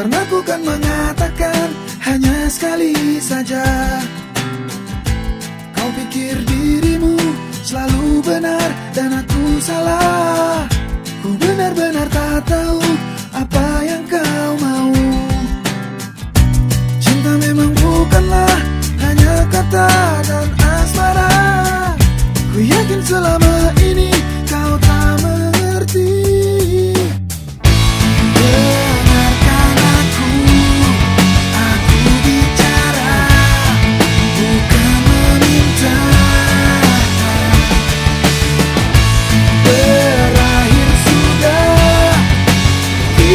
Karena ku kan mengatakan hanya sekali saja. Kau pikir dirimu selalu benar dan aku salah. Ku benar-benar tak tahu apa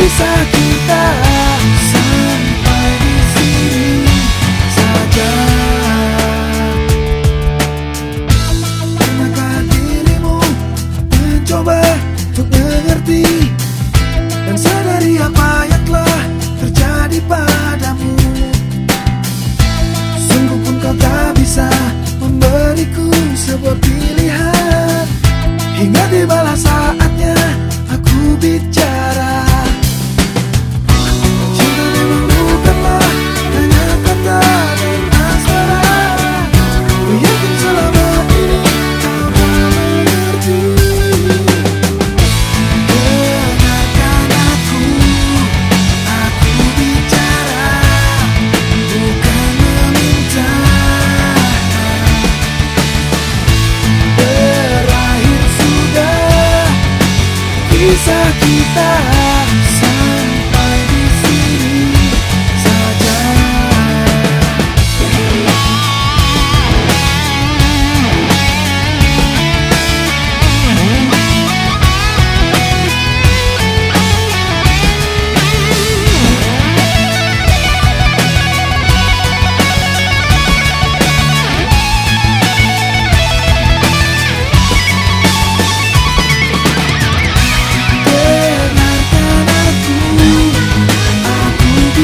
Bisa kita sampai di sini saja. Pernahkah dirimu mencoba untuk mengerti dan sadari apa yang telah terjadi padamu? Sungguh pun kau tak bisa memberiku sebuah pilihan hingga tibalah saatnya aku bicara.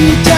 you